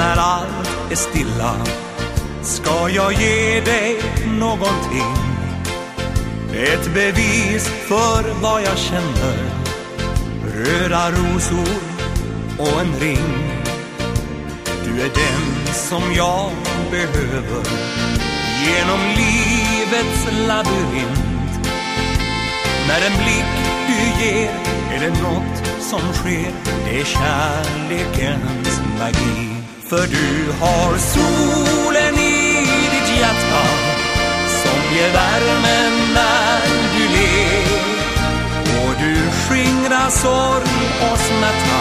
När allt är stilla ska jag ge dig någonting. Ett bevis för vad jag känner. Röda rosor och en ring. Du är den som jag behöver Genom livets labyrint. När en blick du ger är det något som sker? Det är kärlekens magi. För du har solen i ditt hjärta Som ger värme när du ler. Och du skingrar sorg och smärta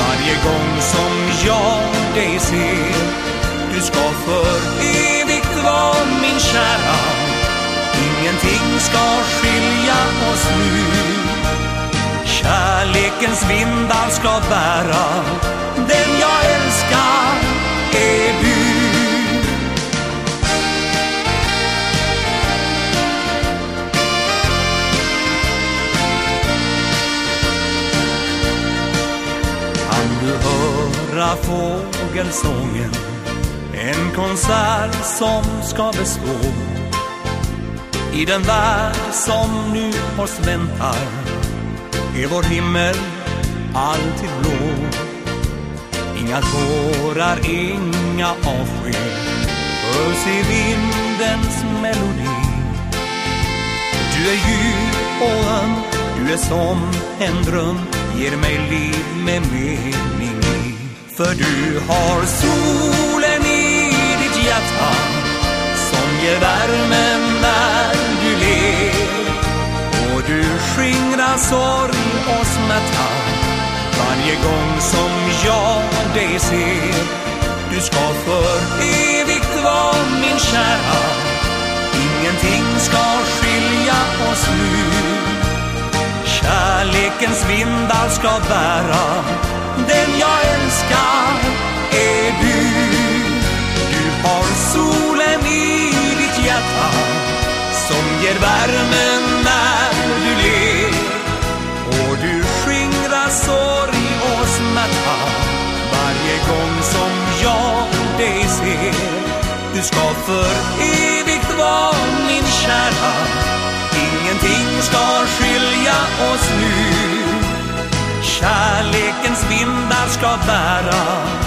Varje gång som jag dig ser. Du ska för evigt vara min kära. Ingenting ska skilja oss nu. Kärlekens vindar ska bära höra fågelsången. En konsert som ska bestå. I den värld som nu oss väntar Är vår himmel alltid blå. Inga tårar, inga avsked Hörs i vindens melodi. Du är djup och öm, du är som en dröm Ger mig liv med mening för du har solen i ditt hjärta Som ger värme när du ler. Och du skingrar sorg och smärta Varje gång som jag dig ser. Du ska för evigt vara min kära. Ingenting ska skilja oss nu. Kärlekens vindar ska bära Den jag älskar. Som ger värme när du ler. Och du skingrar sorg och smärta Varje gång som jag dig ser. Du ska för evigt vara min kära. Ingenting ska skilja oss nu. Kärlekens vindar ska bära.